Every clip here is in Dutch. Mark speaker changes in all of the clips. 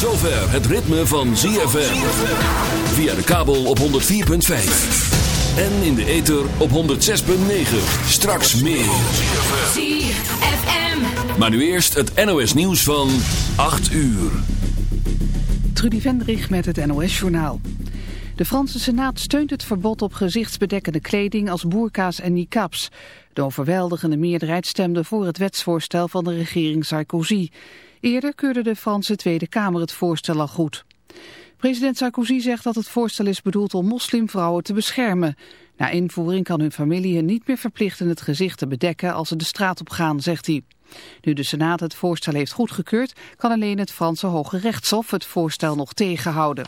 Speaker 1: zover het ritme van ZFM. Via de kabel op 104.5. En in de ether op 106.9. Straks meer.
Speaker 2: ZFM.
Speaker 1: Maar nu eerst het NOS nieuws van 8 uur.
Speaker 3: Trudy Vendrich met het NOS-journaal. De Franse Senaat steunt het verbod op gezichtsbedekkende kleding als boerka's en niqabs. De overweldigende meerderheid stemde voor het wetsvoorstel van de regering Sarkozy. Eerder keurde de Franse Tweede Kamer het voorstel al goed. President Sarkozy zegt dat het voorstel is bedoeld om moslimvrouwen te beschermen. Na invoering kan hun familie hen niet meer verplichten het gezicht te bedekken als ze de straat op gaan, zegt hij. Nu de Senaat het voorstel heeft goedgekeurd, kan alleen het Franse Hoge Rechtshof het voorstel nog tegenhouden.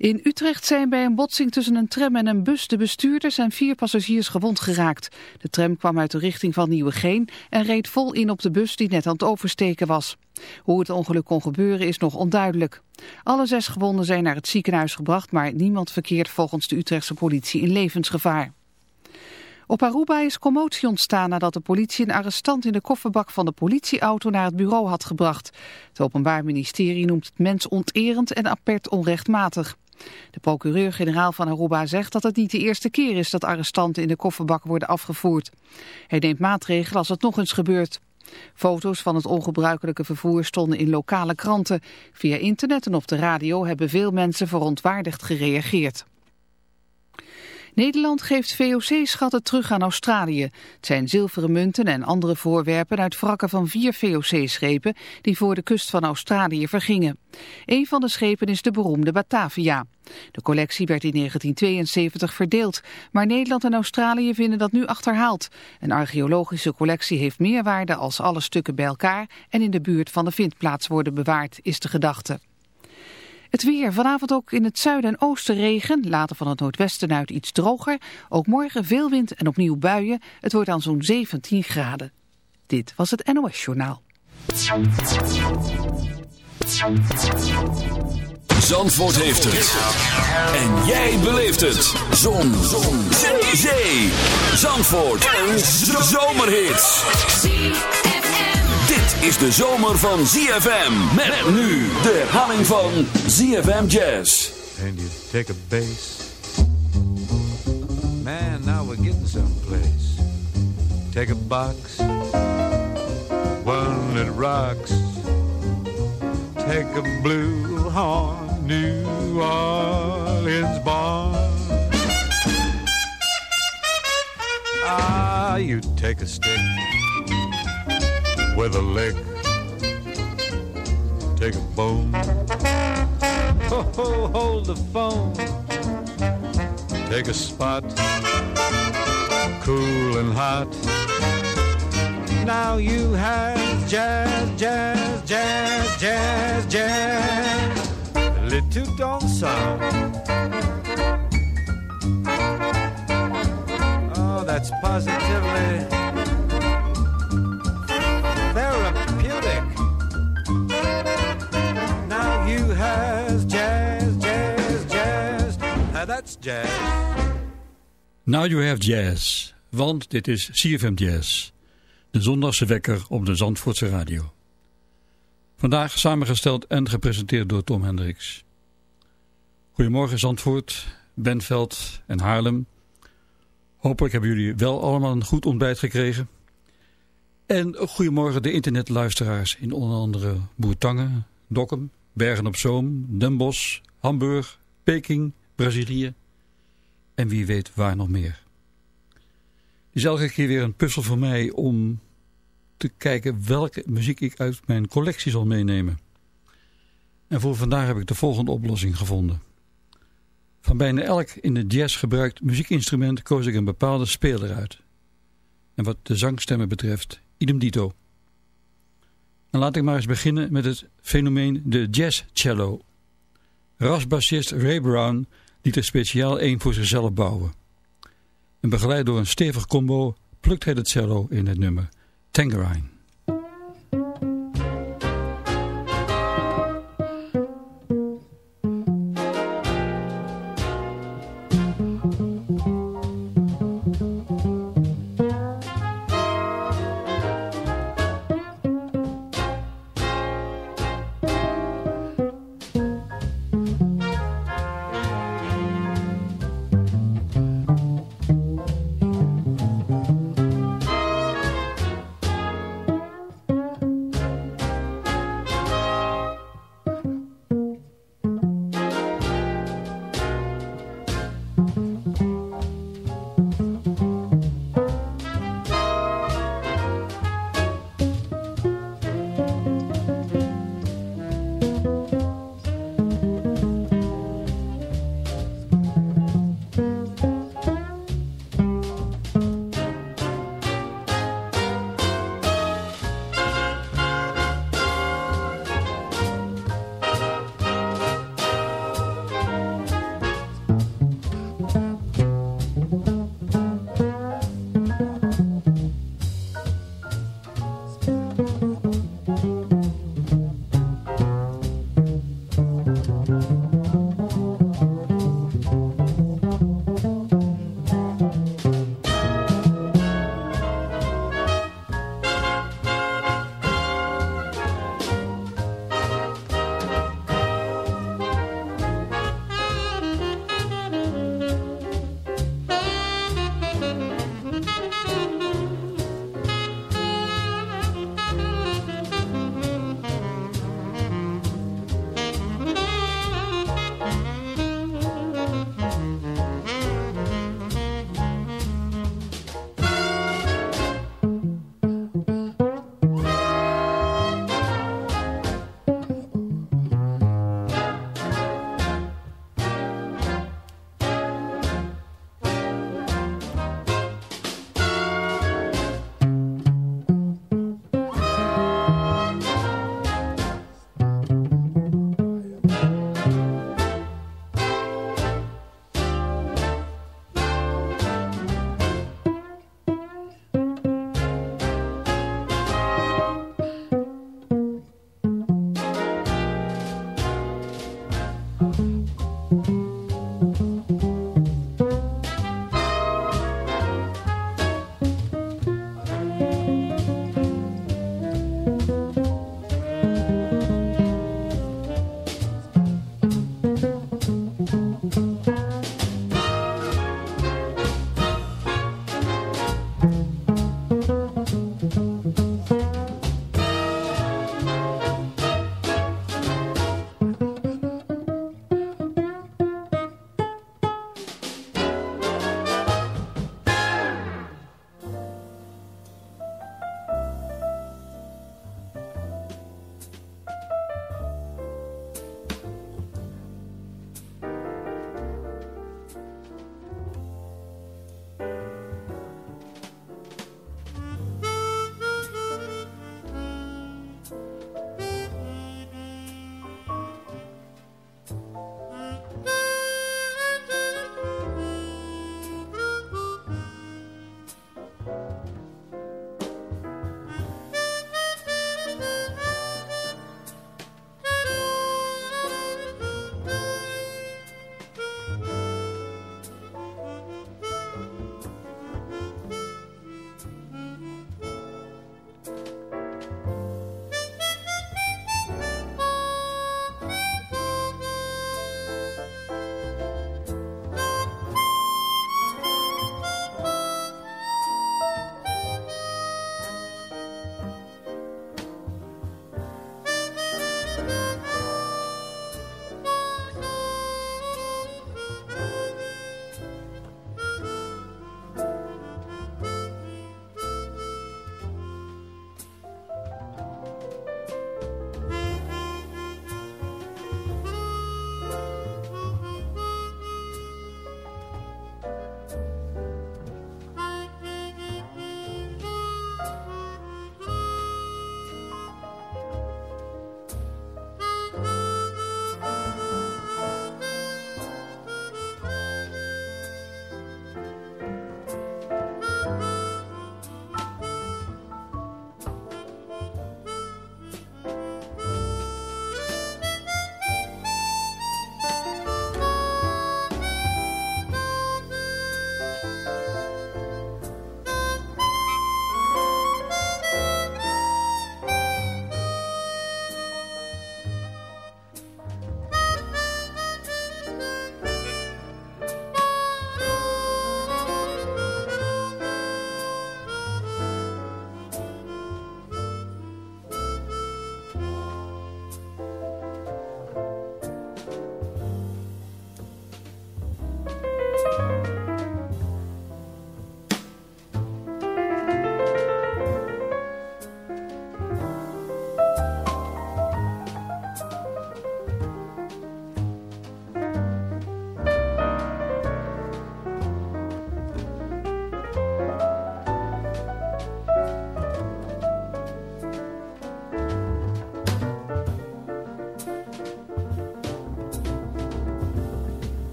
Speaker 3: In Utrecht zijn bij een botsing tussen een tram en een bus de bestuurders en vier passagiers gewond geraakt. De tram kwam uit de richting van Nieuwegein en reed vol in op de bus die net aan het oversteken was. Hoe het ongeluk kon gebeuren is nog onduidelijk. Alle zes gewonden zijn naar het ziekenhuis gebracht, maar niemand verkeert volgens de Utrechtse politie in levensgevaar. Op Aruba is commotie ontstaan nadat de politie een arrestant in de kofferbak van de politieauto naar het bureau had gebracht. Het Openbaar Ministerie noemt het mensonterend en apert onrechtmatig. De procureur-generaal van Aruba zegt dat het niet de eerste keer is dat arrestanten in de kofferbak worden afgevoerd. Hij neemt maatregelen als het nog eens gebeurt. Foto's van het ongebruikelijke vervoer stonden in lokale kranten. Via internet en op de radio hebben veel mensen verontwaardigd gereageerd. Nederland geeft VOC-schatten terug aan Australië. Het zijn zilveren munten en andere voorwerpen uit wrakken van vier VOC-schepen die voor de kust van Australië vergingen. Een van de schepen is de beroemde Batavia. De collectie werd in 1972 verdeeld, maar Nederland en Australië vinden dat nu achterhaald. Een archeologische collectie heeft meer waarde als alle stukken bij elkaar en in de buurt van de vindplaats worden bewaard, is de gedachte. Het weer, vanavond ook in het zuiden en oosten regen, later van het noordwesten uit iets droger. Ook morgen veel wind en opnieuw buien. Het wordt dan zo'n 17 graden. Dit was het NOS Journaal.
Speaker 1: Zandvoort heeft het. En jij beleeft het. Zon. Zon. Zee. Zandvoort. Een zomerhit. Is de zomer van ZFM. Met nu de herhaling van ZFM Jazz.
Speaker 4: and you take a bass. Man, now we're getting someplace. Take a box, one that rocks. Take a blue horn, New Orleans born. Ah, you take a stick with a lick. Take a bone Ho, ho, hold the phone. Take a spot, cool and hot. Now you have jazz, jazz, jazz, jazz, jazz. A little don't sound. Oh, that's positively jazz. Now
Speaker 5: You Have Jazz, want dit is CFM Jazz, de zondagse wekker op de Zandvoortse radio. Vandaag samengesteld en gepresenteerd door Tom Hendricks. Goedemorgen Zandvoort, Benveld en Haarlem. Hopelijk hebben jullie wel allemaal een goed ontbijt gekregen. En goedemorgen de internetluisteraars in onder andere Boertangen, Dokkum, Bergen op Zoom, Den Bosch, Hamburg, Peking, Brazilië en wie weet waar nog meer. Het is elke keer weer een puzzel voor mij om te kijken welke muziek ik uit mijn collectie zal meenemen. En voor vandaag heb ik de volgende oplossing gevonden. Van bijna elk in de jazz gebruikt muziekinstrument koos ik een bepaalde speler uit. En wat de zangstemmen betreft, idem dito. En laat ik maar eens beginnen met het fenomeen de jazz cello. Rasbassist Ray Brown liet er speciaal één voor zichzelf bouwen. En begeleid door een stevig combo plukt hij de cello in het nummer Tangerine.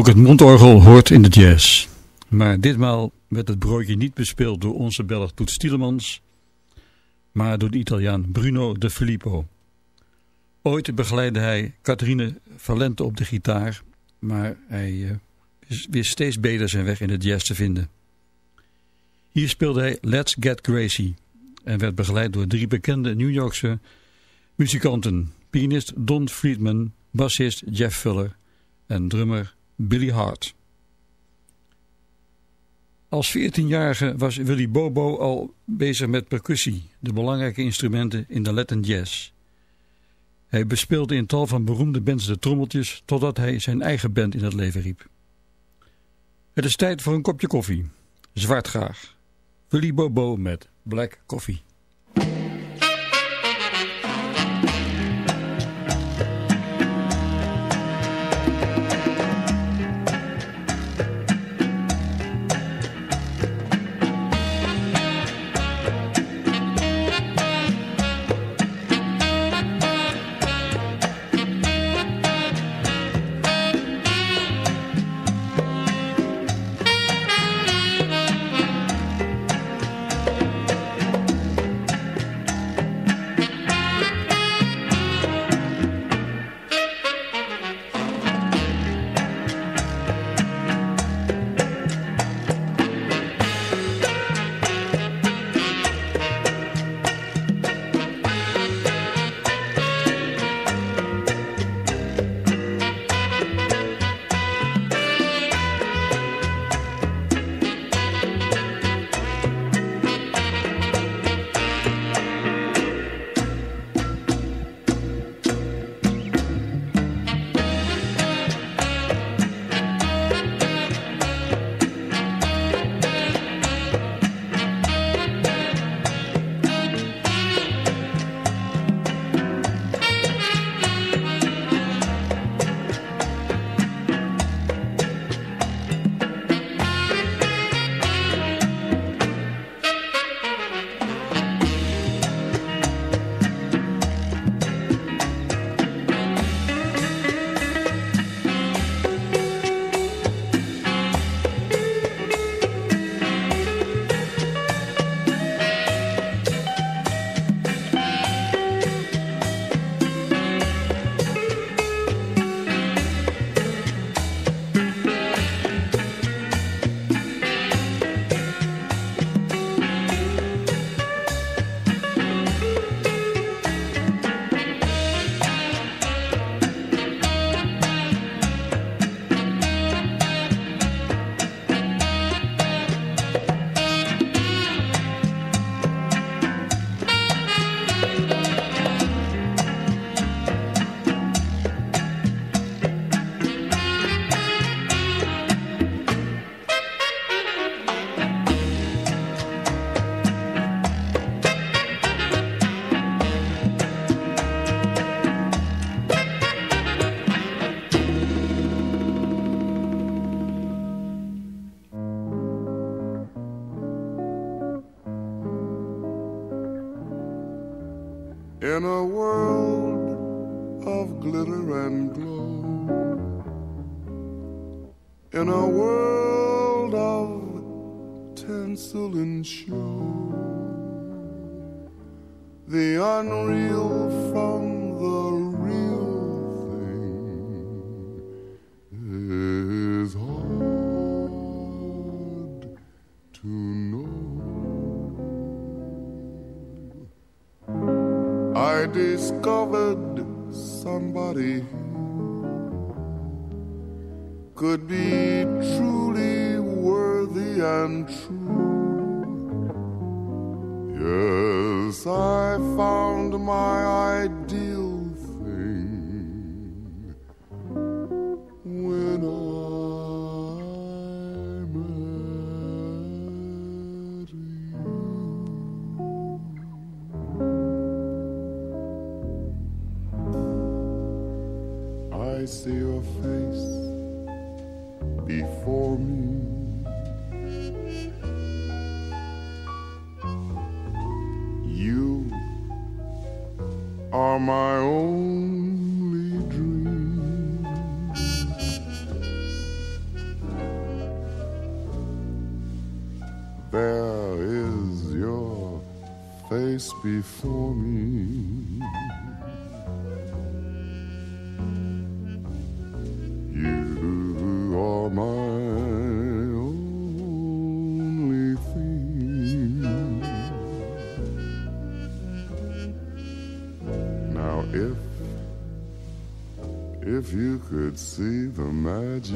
Speaker 5: Ook het mondorgel hoort in de jazz. Maar ditmaal werd het broodje niet bespeeld door onze Belg Toet Stielemans, maar door de Italiaan Bruno de Filippo. Ooit begeleidde hij Catherine Valente op de gitaar, maar hij uh, wist steeds beter zijn weg in de jazz te vinden. Hier speelde hij Let's Get Gracie en werd begeleid door drie bekende New Yorkse muzikanten. Pianist Don Friedman, bassist Jeff Fuller en drummer Billy Hart. Als 14-jarige was Willy Bobo al bezig met percussie, de belangrijke instrumenten in de Latin jazz. Hij bespeelde in tal van beroemde bands de trommeltjes totdat hij zijn eigen band in het leven riep. Het is tijd voor een kopje koffie. Zwart graag. Willy Bobo met Black Coffee.
Speaker 2: In a could be truly worthy and true. Yes, I found my ideal see your face before me. You are my only dream. There is your face before me. Could see the magic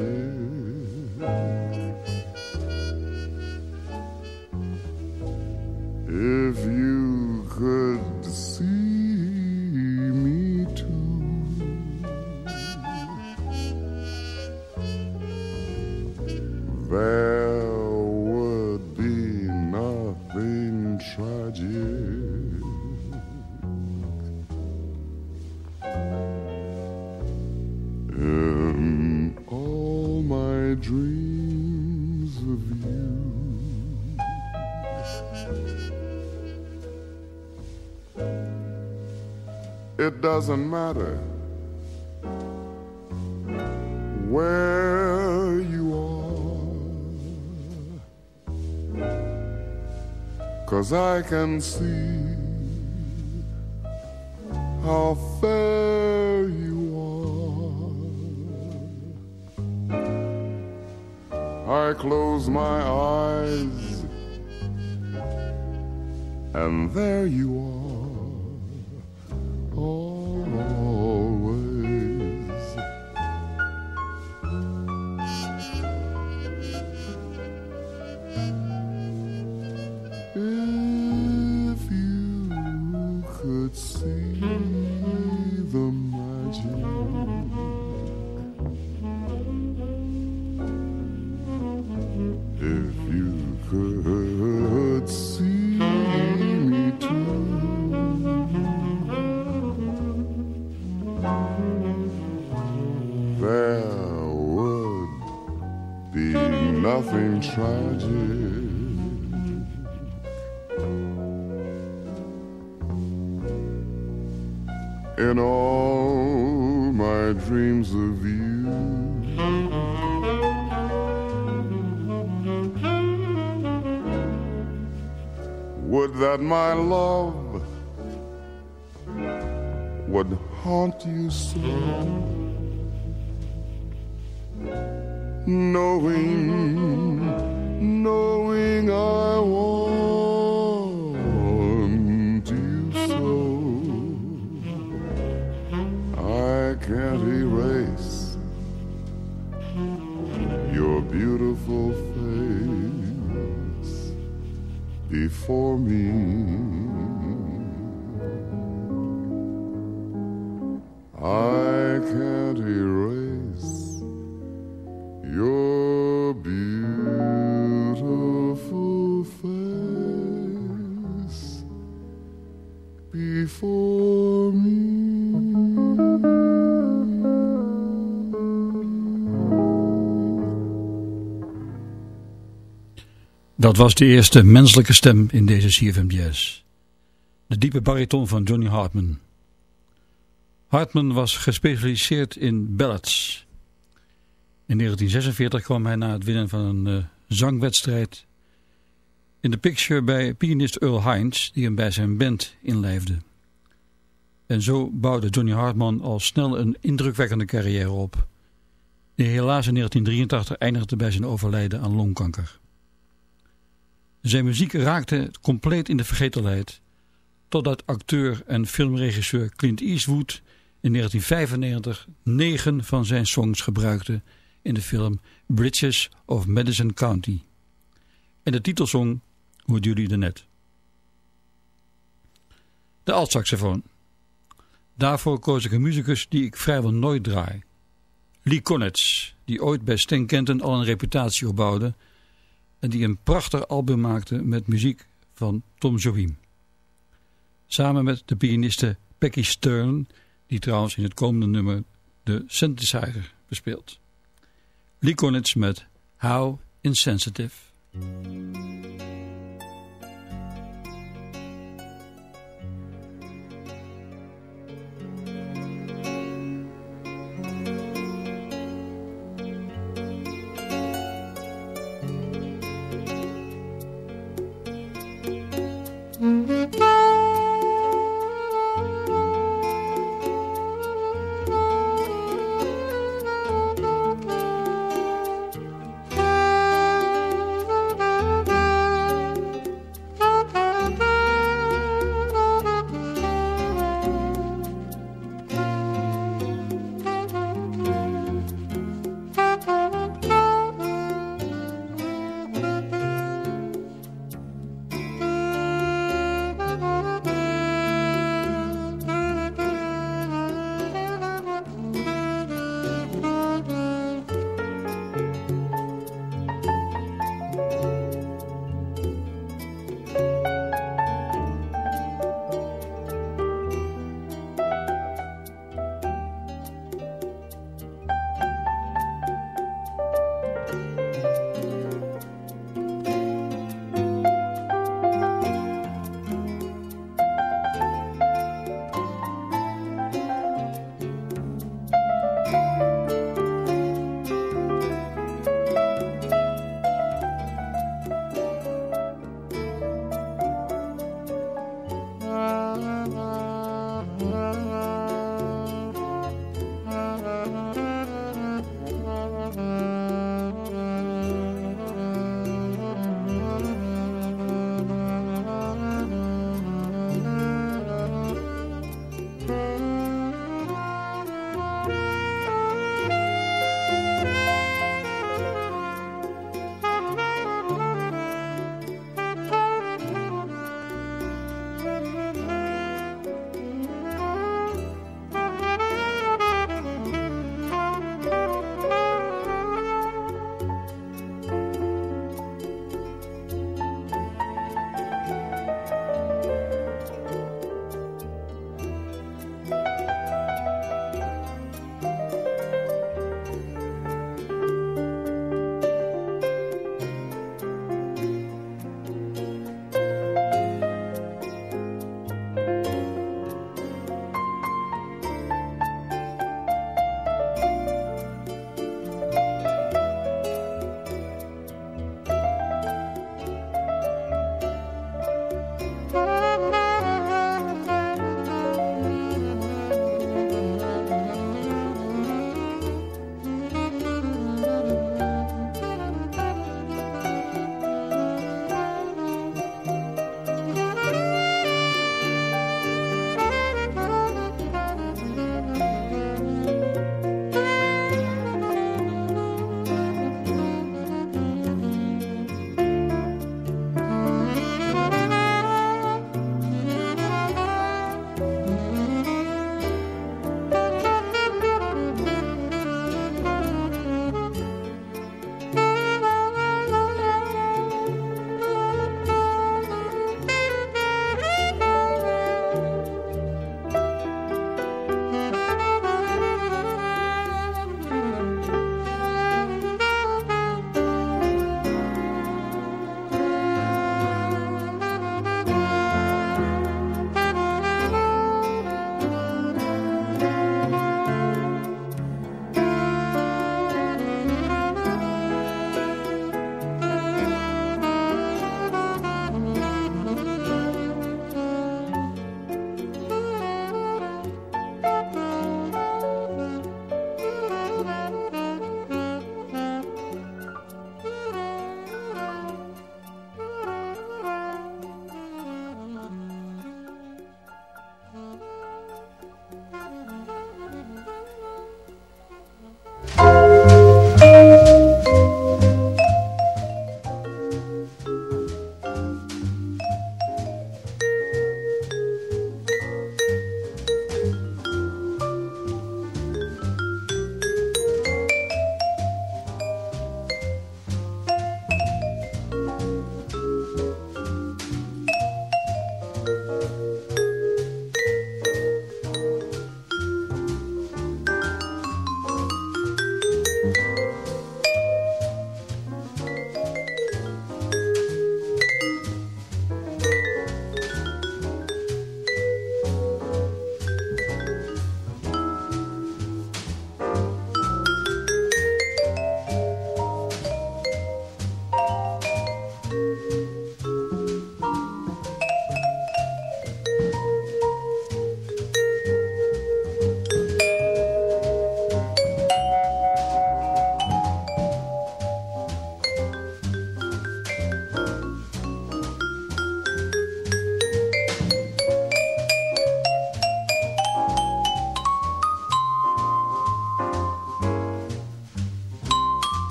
Speaker 2: It doesn't matter where you are, cause I can see how fair you are. I close my eyes, and there you are tragic. In all my dreams of you. Would that my love would haunt you so, can't erase your beautiful face before me. I can't
Speaker 5: Dat was de eerste menselijke stem in deze CFM. De diepe bariton van Johnny Hartman. Hartman was gespecialiseerd in ballads. In 1946 kwam hij na het winnen van een uh, zangwedstrijd in de picture bij pianist Earl Hines, die hem bij zijn band inlijfde. En zo bouwde Johnny Hartman al snel een indrukwekkende carrière op, die helaas in 1983 eindigde bij zijn overlijden aan longkanker. Zijn muziek raakte compleet in de vergetelheid, totdat acteur en filmregisseur Clint Eastwood in 1995 negen van zijn songs gebruikte in de film Bridges of Madison County. En de titelsong hoorden jullie er net. De altsaxofoon. Daarvoor koos ik een muzikus die ik vrijwel nooit draai. Lee Konitz, die ooit bij Stan Kenton al een reputatie opbouwde en die een prachtig album maakte met muziek van Tom Jobim. Samen met de pianiste Becky Stern, die trouwens in het komende nummer de synthesizer bespeelt. Lee met How Insensitive.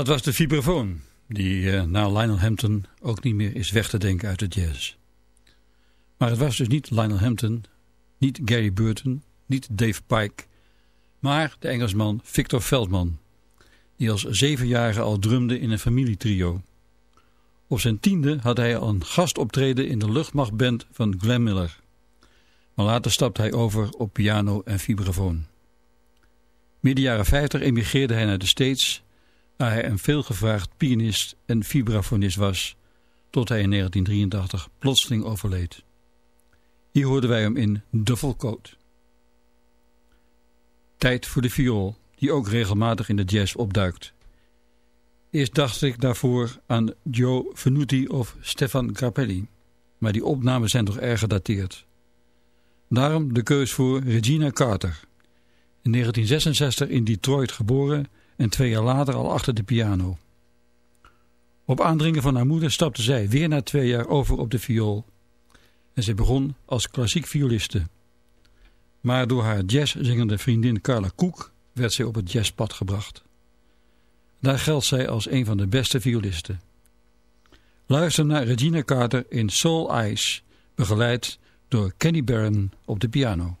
Speaker 5: Dat was de vibrafoon, die uh, na Lionel Hampton ook niet meer is weg te denken uit de jazz. Maar het was dus niet Lionel Hampton, niet Gary Burton, niet Dave Pike, maar de Engelsman Victor Veldman, die als zevenjarige al drumde in een familietrio. Op zijn tiende had hij al een gastoptreden in de luchtmachtband van Glenn Miller. Maar later stapte hij over op piano en vibrafoon. Midden jaren 50 emigreerde hij naar de States, waar hij een veelgevraagd pianist en vibrafonist was, tot hij in 1983 plotseling overleed. Hier hoorden wij hem in Duffel Coat. Tijd voor de viool, die ook regelmatig in de jazz opduikt. Eerst dacht ik daarvoor aan Joe Venuti of Stefan Grappelli, maar die opnamen zijn toch erg gedateerd. Daarom de keus voor Regina Carter. In 1966 in Detroit geboren en twee jaar later al achter de piano. Op aandringen van haar moeder stapte zij weer na twee jaar over op de viool. En zij begon als klassiek violiste. Maar door haar jazzzingende vriendin Carla Koek werd zij op het jazzpad gebracht. Daar geldt zij als een van de beste violisten. Luister naar Regina Carter in Soul Eyes, begeleid door Kenny Barron op de piano.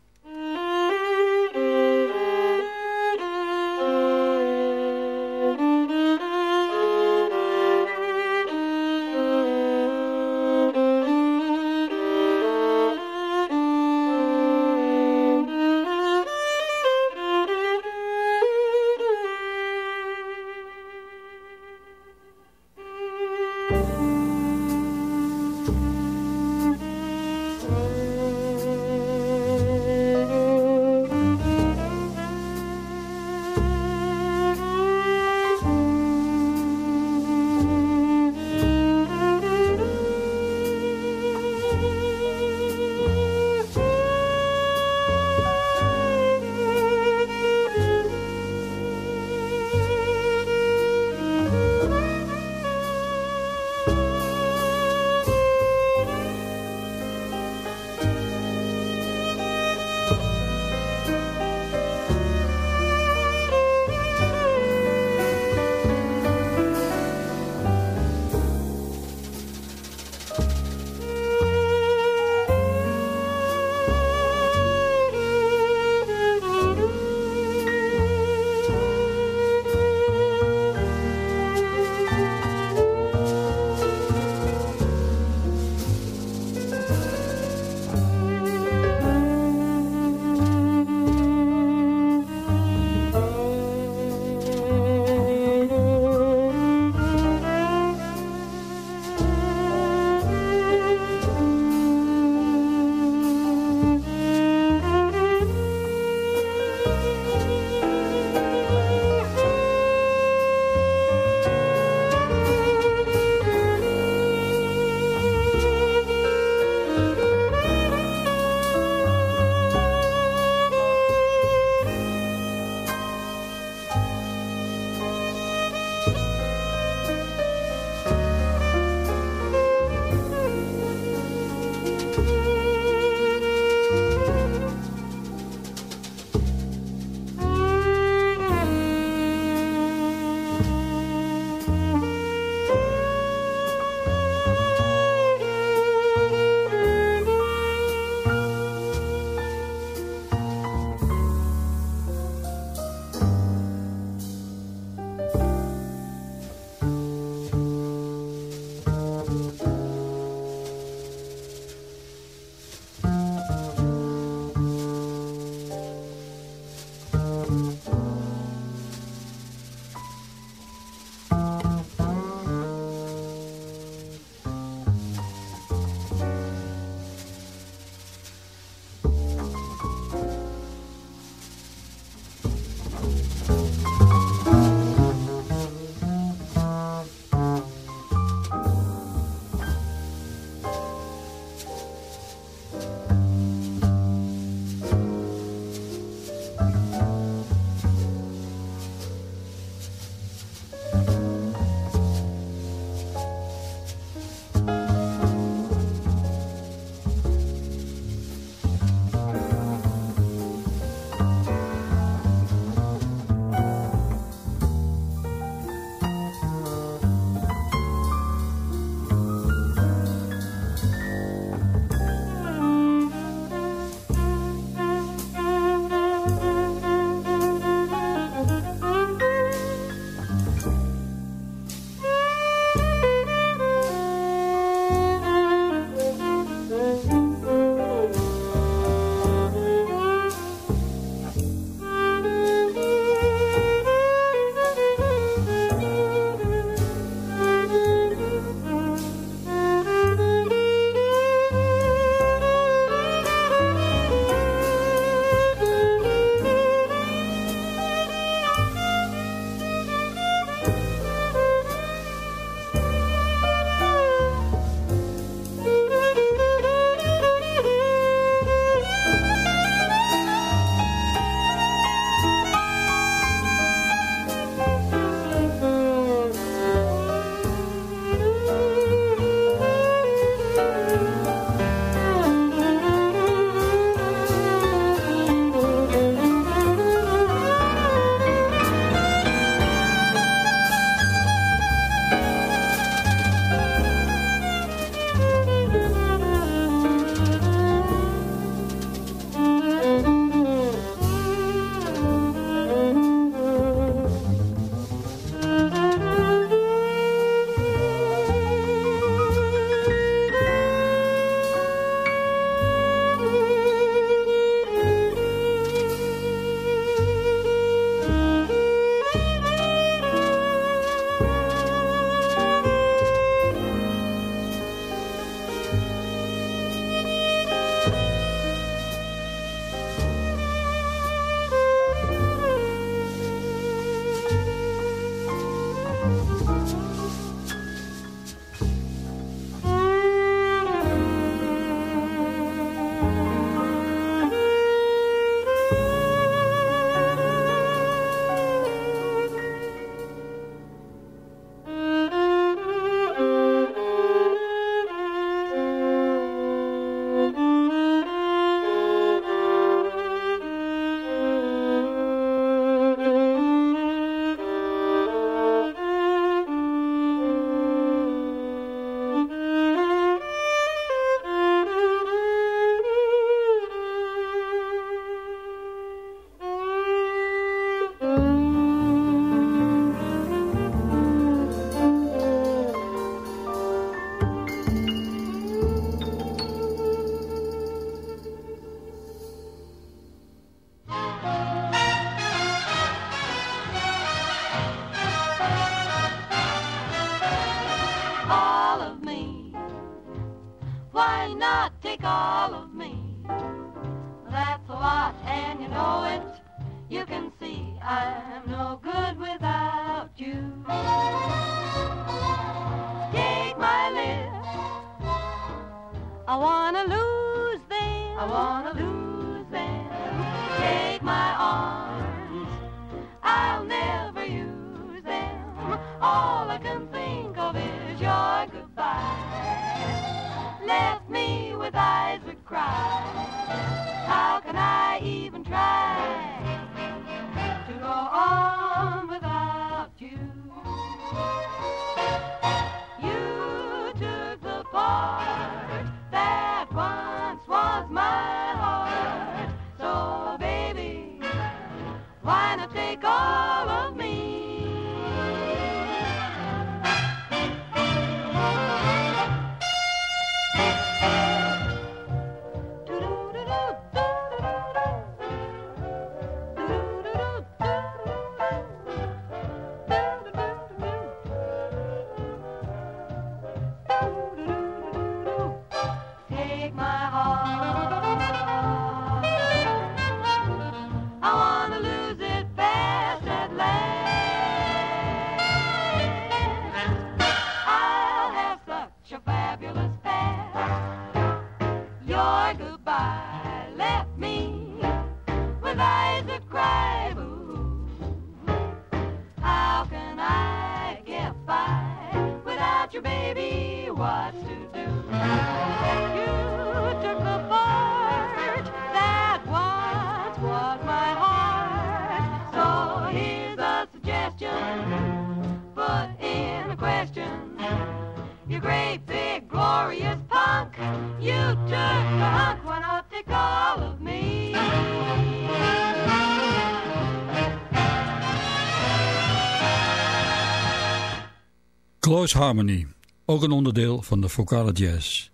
Speaker 5: Harmony, ook een onderdeel van de vocale jazz.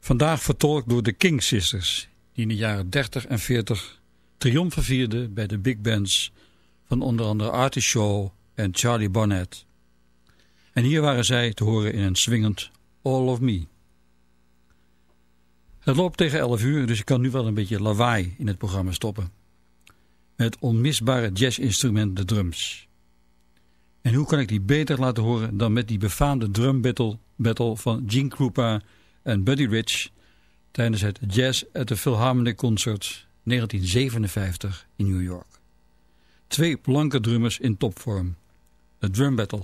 Speaker 5: Vandaag vertolkt door de King Sisters, die in de jaren 30 en 40 triomfen vierden bij de big bands van onder andere Artie Shaw en Charlie Barnett. En hier waren zij te horen in een swingend All of Me. Het loopt tegen 11 uur, dus ik kan nu wel een beetje lawaai in het programma stoppen. Met onmisbare jazzinstrument de drums. En hoe kan ik die beter laten horen dan met die befaamde drum battle, battle van Gene Krupa en Buddy Rich tijdens het Jazz at the Philharmonic Concert 1957 in New York. Twee blanke drummers in topvorm. De drum battle.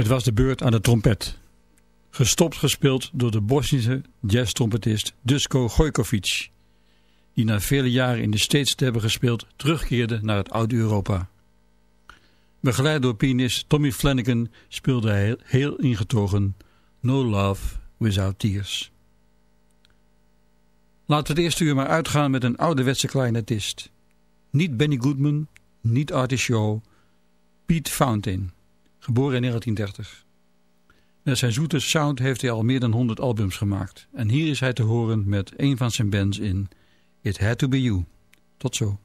Speaker 5: Het was de beurt aan de trompet. Gestopt gespeeld door de Bosnische jazztrompetist Dusko Gojkovic, die na vele jaren in de States te hebben gespeeld terugkeerde naar het oude Europa. Begeleid door pianist Tommy Flanagan speelde hij heel ingetogen No Love Without Tears. Laten we het eerste uur maar uitgaan met een ouderwetse kleinetist. Niet Benny Goodman, niet Artie Shaw, Pete Fountain, geboren in 1930. Met zijn zoete sound heeft hij al meer dan 100 albums gemaakt. En hier is hij te horen met een van zijn bands in It Had To Be You. Tot zo.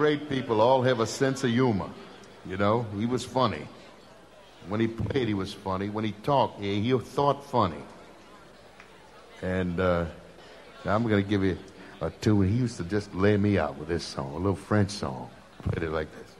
Speaker 6: Great people all have a sense of humor. You know, he was funny. When he played, he was funny. When he talked, he, he thought funny. And uh, I'm going to give you a tune. He used to just lay me out with this song, a little French song. Played it like this.